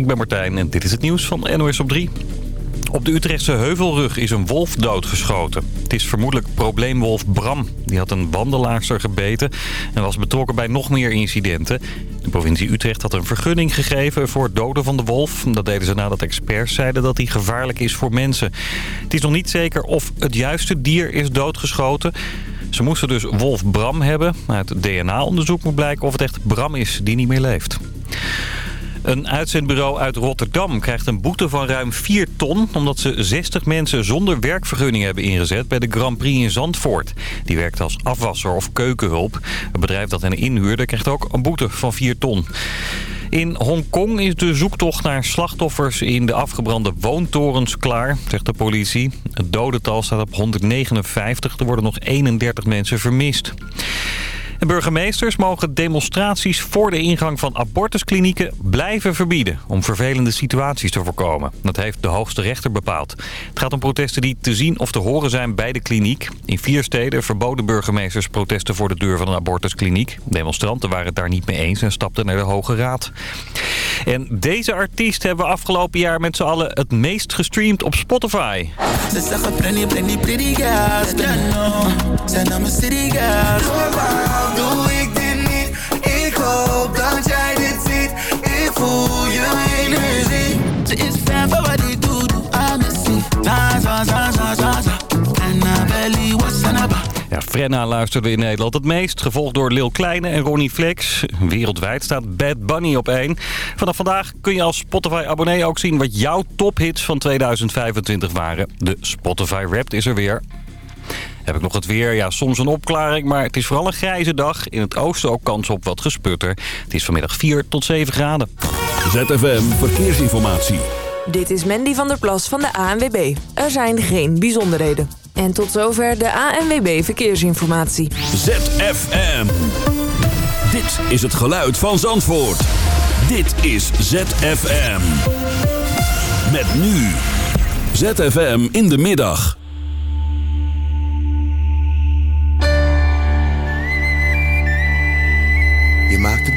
ik ben Martijn en dit is het nieuws van NOS op 3. Op de Utrechtse Heuvelrug is een wolf doodgeschoten. Het is vermoedelijk probleemwolf Bram. Die had een wandelaarster gebeten en was betrokken bij nog meer incidenten. De provincie Utrecht had een vergunning gegeven voor het doden van de wolf. Dat deden ze nadat experts zeiden dat hij gevaarlijk is voor mensen. Het is nog niet zeker of het juiste dier is doodgeschoten... Ze moesten dus Wolf Bram hebben. Uit DNA-onderzoek moet blijken of het echt Bram is die niet meer leeft. Een uitzendbureau uit Rotterdam krijgt een boete van ruim 4 ton... omdat ze 60 mensen zonder werkvergunning hebben ingezet bij de Grand Prix in Zandvoort. Die werkt als afwasser of keukenhulp. Het bedrijf dat hen inhuurde krijgt ook een boete van 4 ton. In Hongkong is de zoektocht naar slachtoffers in de afgebrande woontorens klaar, zegt de politie. Het dodental staat op 159, er worden nog 31 mensen vermist. En burgemeesters mogen demonstraties voor de ingang van abortusklinieken blijven verbieden... om vervelende situaties te voorkomen. Dat heeft de hoogste rechter bepaald. Het gaat om protesten die te zien of te horen zijn bij de kliniek. In vier steden verboden burgemeesters protesten voor de deur van een abortuskliniek. Demonstranten waren het daar niet mee eens en stapten naar de Hoge Raad. En deze artiest hebben we afgelopen jaar met z'n allen het meest gestreamd op Spotify. Zeggen pretty, pretty, pretty girls. Zijn namen city girls. Doe ik dit niet? Ik hoop dat jij dit ziet. Ik voel je energie. Ze is fan van wat ik doe, doe. I'm Za, za, za, za, za, za. En naar belly, what's ja, Frenna luisterde in Nederland het meest. Gevolgd door Lil Kleine en Ronnie Flex. Wereldwijd staat Bad Bunny op 1. Vanaf vandaag kun je als Spotify-abonnee ook zien wat jouw tophits van 2025 waren. De Spotify Wrapped is er weer. Heb ik nog het weer? Ja, soms een opklaring, maar het is vooral een grijze dag. In het oosten ook kans op wat gesputter. Het is vanmiddag 4 tot 7 graden. ZFM Verkeersinformatie. Dit is Mandy van der Plas van de ANWB. Er zijn geen bijzonderheden. En tot zover de ANWB Verkeersinformatie. ZFM. Dit is het geluid van Zandvoort. Dit is ZFM. Met nu. ZFM in de middag.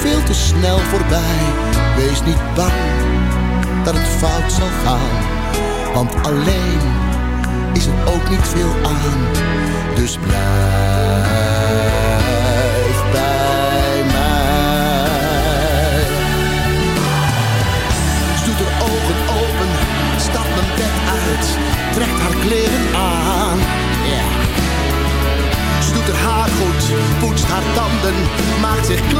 veel te snel voorbij. Wees niet bang dat het fout zal gaan want alleen is er ook niet veel aan. Dus blijf bij mij. Doet haar ogen open, stapt mijn bed uit, trekt haar kleren aan. Ja. Ze doet haar haar goed, poetst haar tanden, maakt zich klaar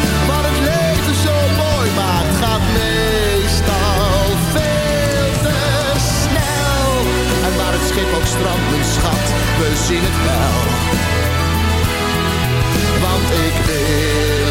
schip strandt, mijn schat we zien het wel. Want ik wil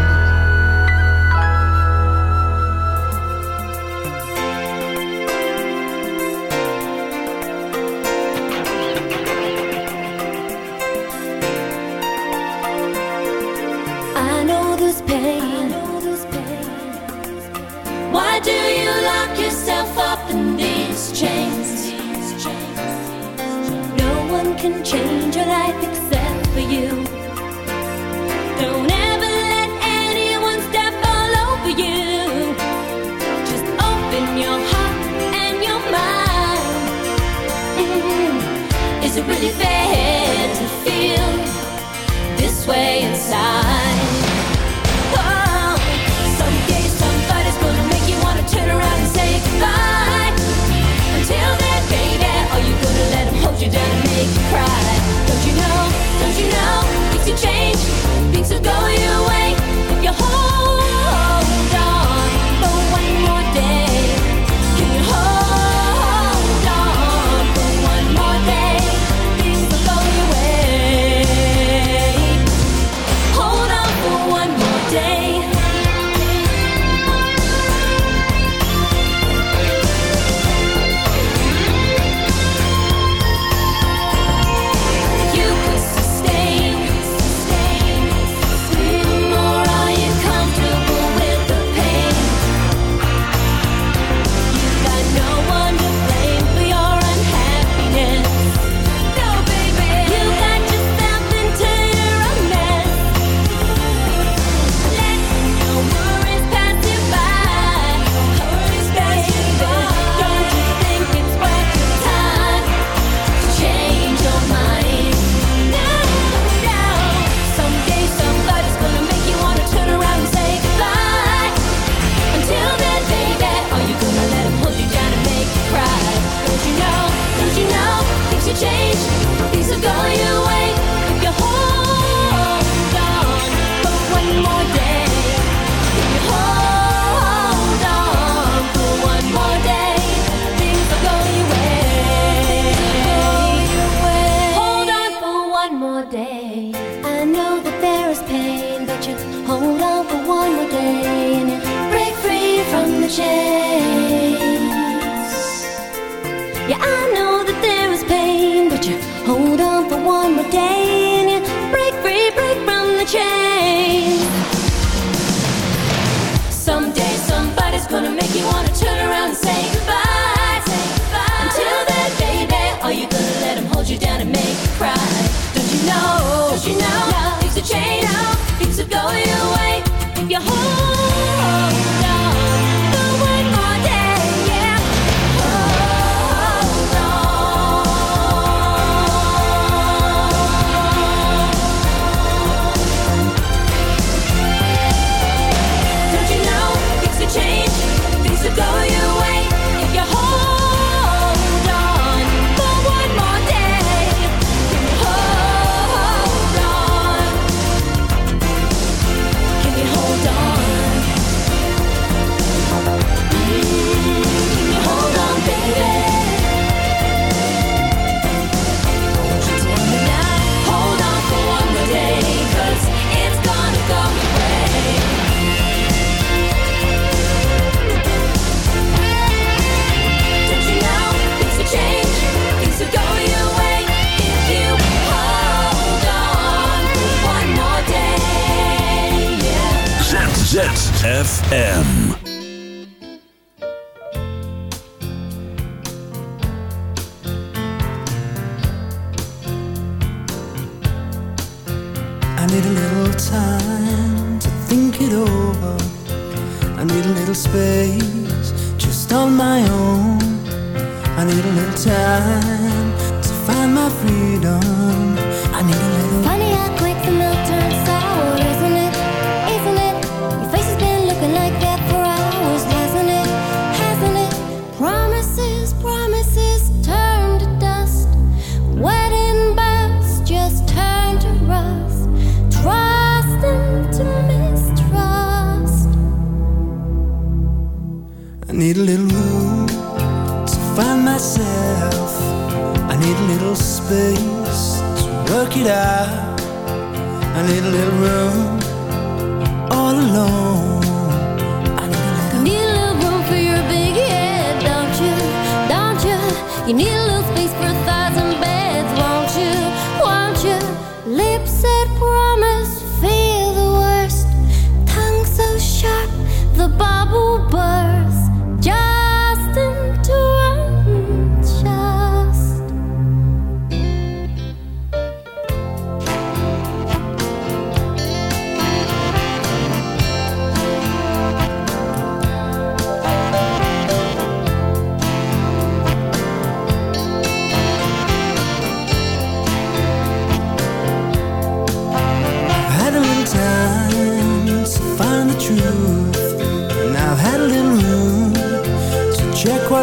FM.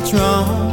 What's wrong.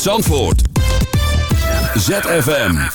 Zandvoort. ZFM.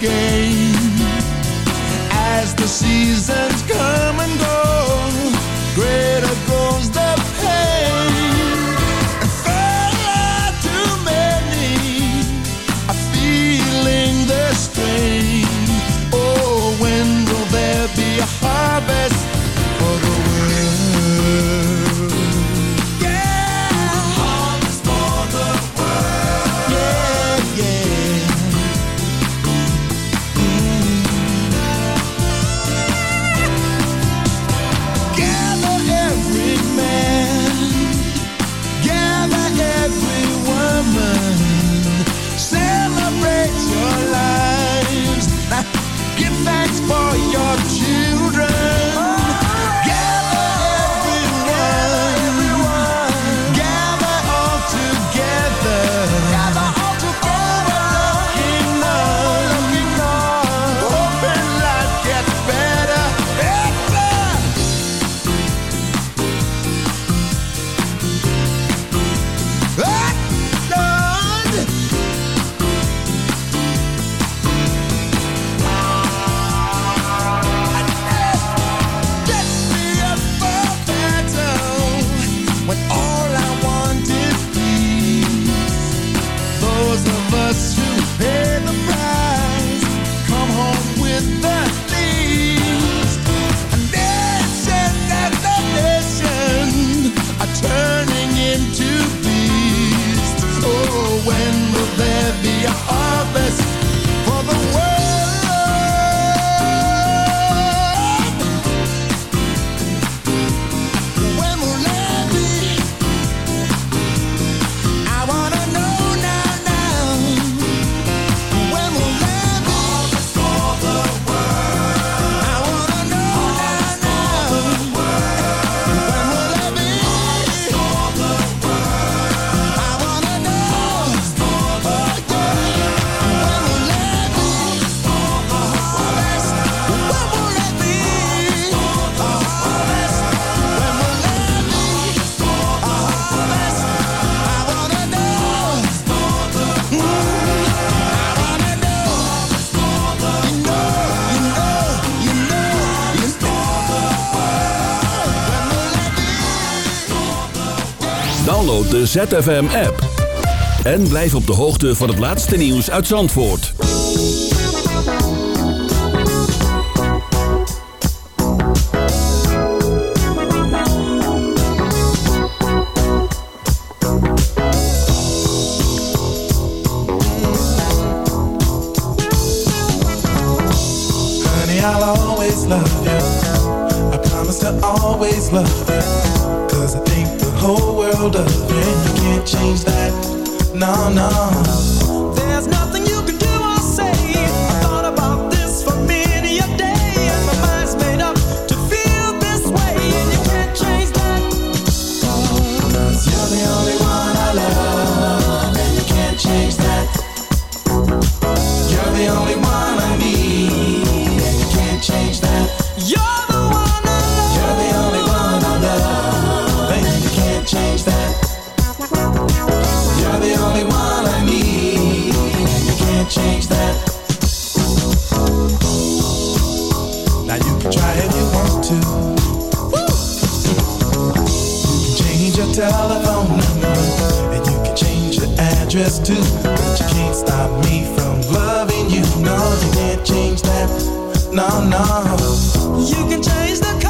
game as the seasons come and go. de ZFM-app. En blijf op de hoogte van het laatste nieuws uit Zandvoort. Honey, I'll always love always. no, no. change that. Now you can try if you want to. You can change your telephone number and you can change your address too. But you can't stop me from loving you. No, you can't change that. No, no. You can change the.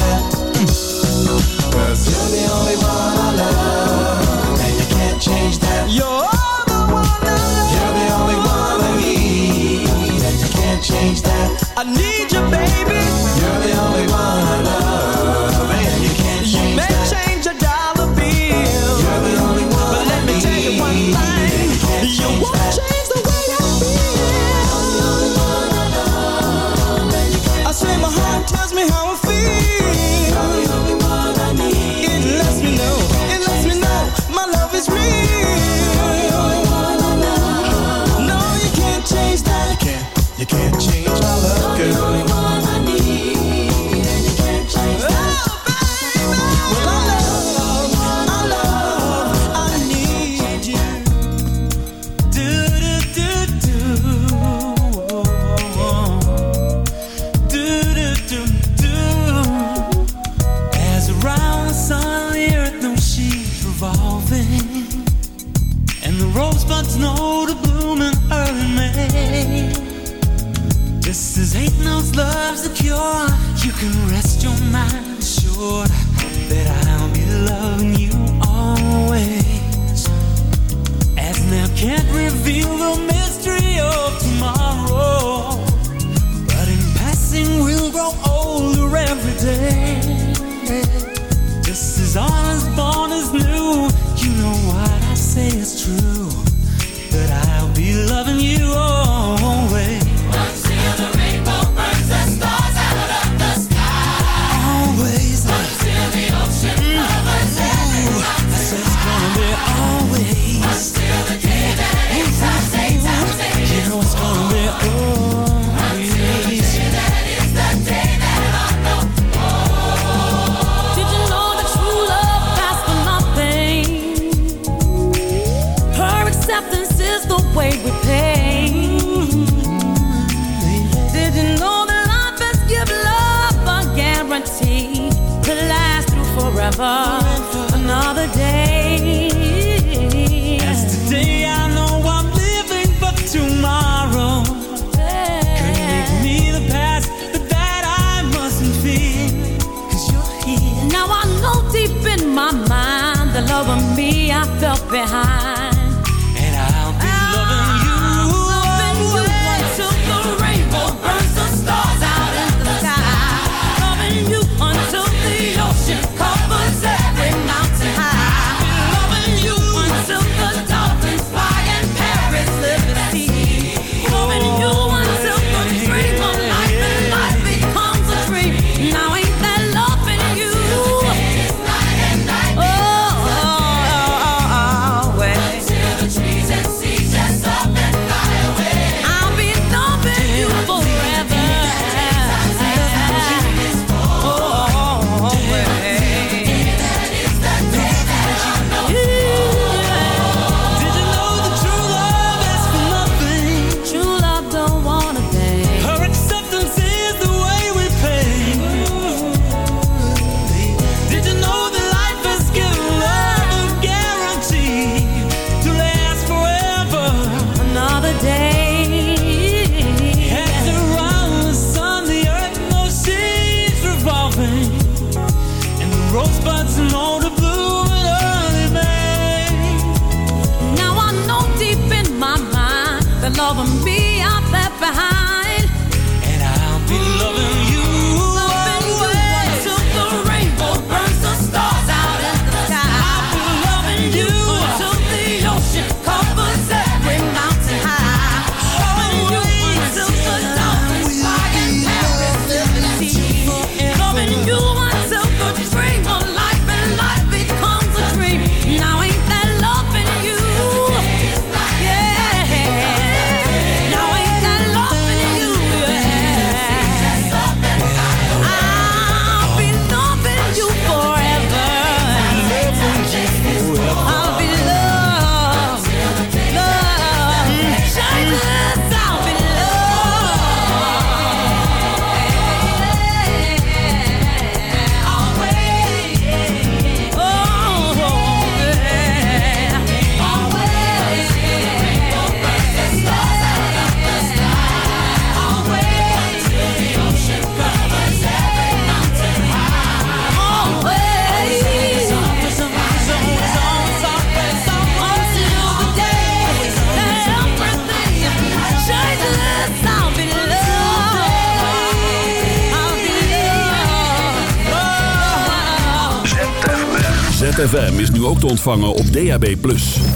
nu ook te ontvangen op DAB+.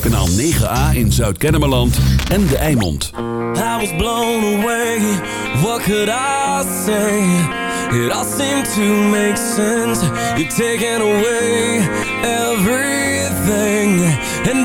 Kanaal 9A in Zuid-Kennemerland en De Eimond. I was blown away, what could I say? It all seemed to make sense. You're taking away everything. And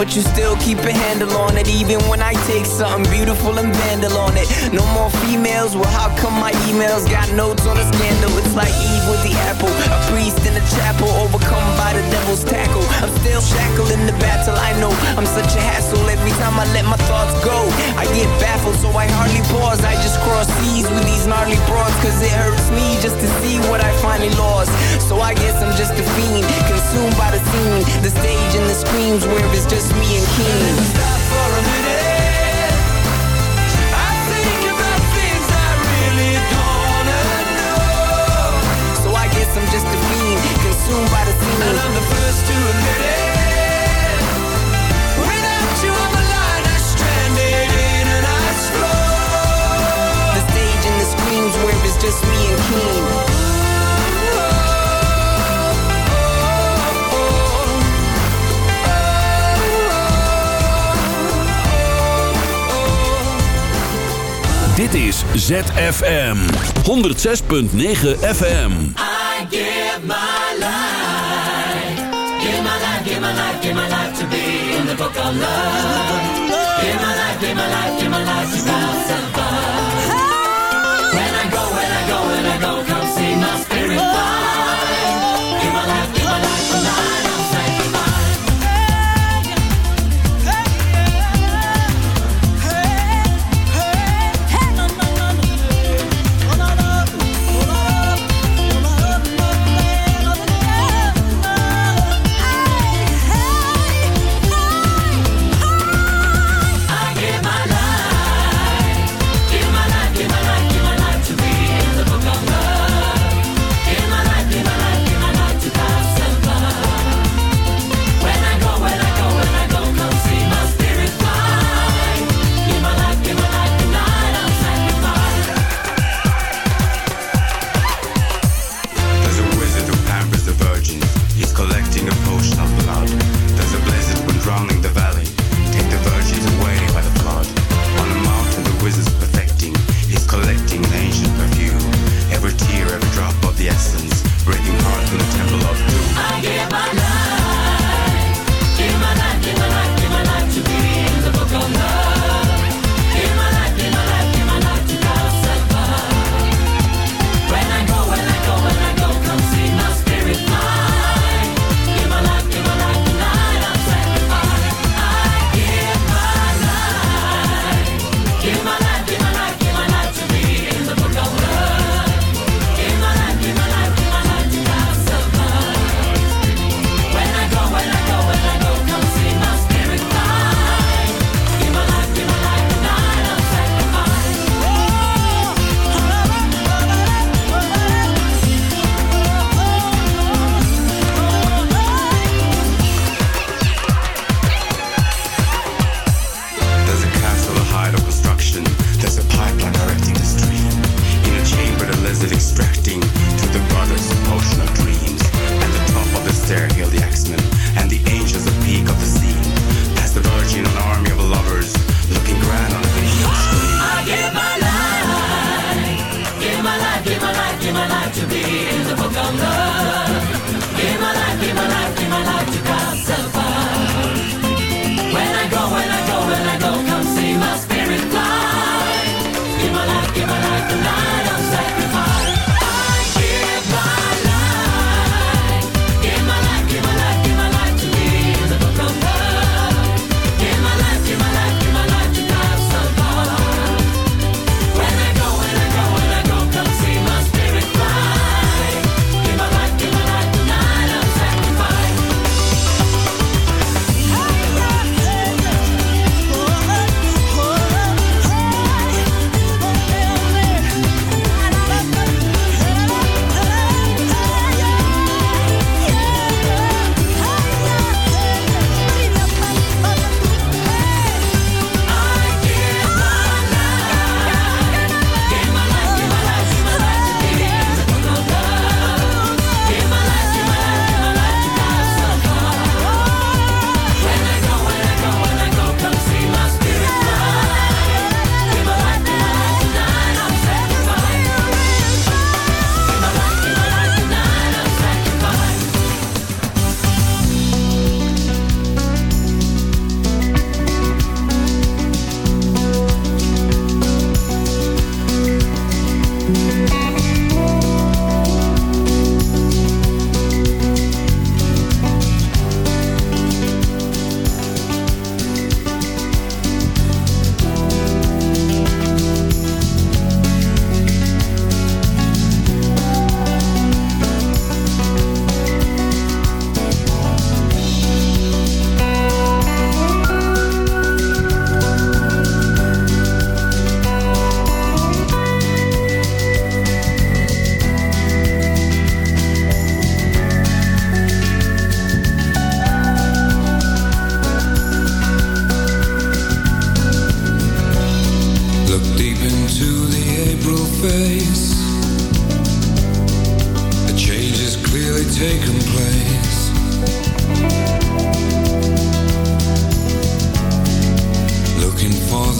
But you still keep a handle on pause. I just cross seas with these gnarly broads, cause it hurts me just to see what I finally lost. So I guess I'm just a fiend, consumed by the scene, the stage and the screams where it's just me and King. Stop for a minute. I think about things I really don't know. So I guess I'm just a fiend, consumed by the scene. And I'm the first to admit it. Just me and King. Dit is ZFM 106.9 FM. I give my life, give my life, give my life, give my life to be in the book of love. Give my life, give my life, give my life to have in a potion of blood.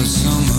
with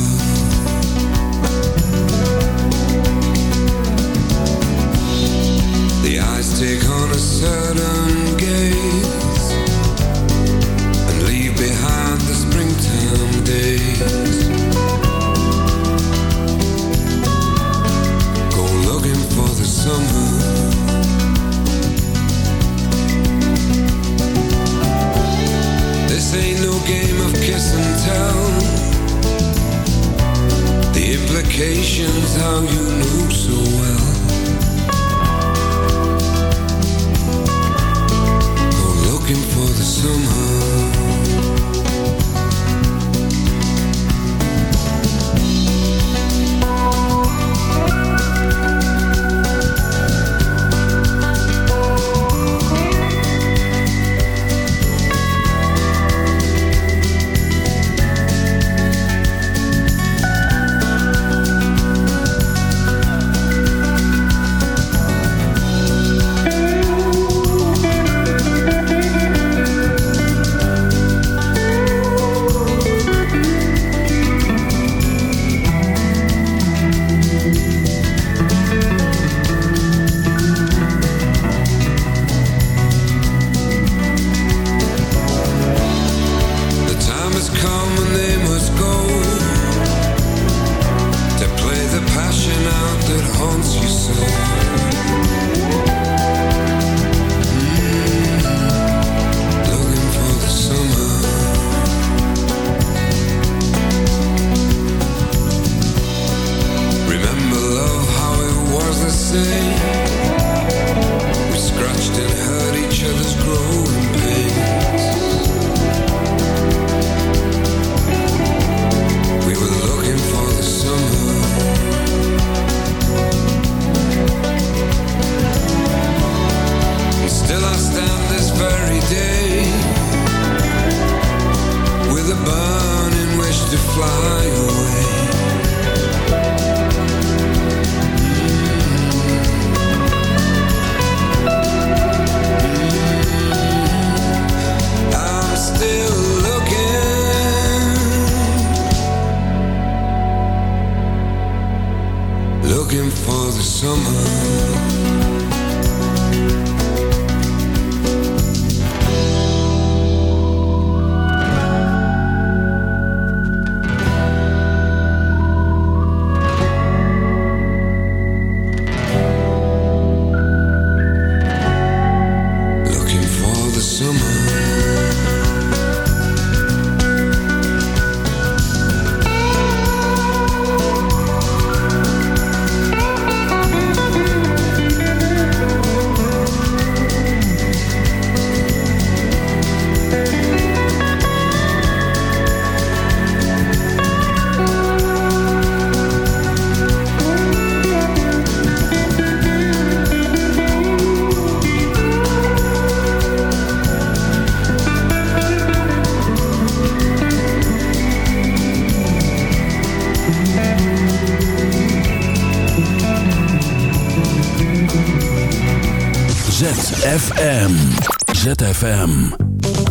ZFM.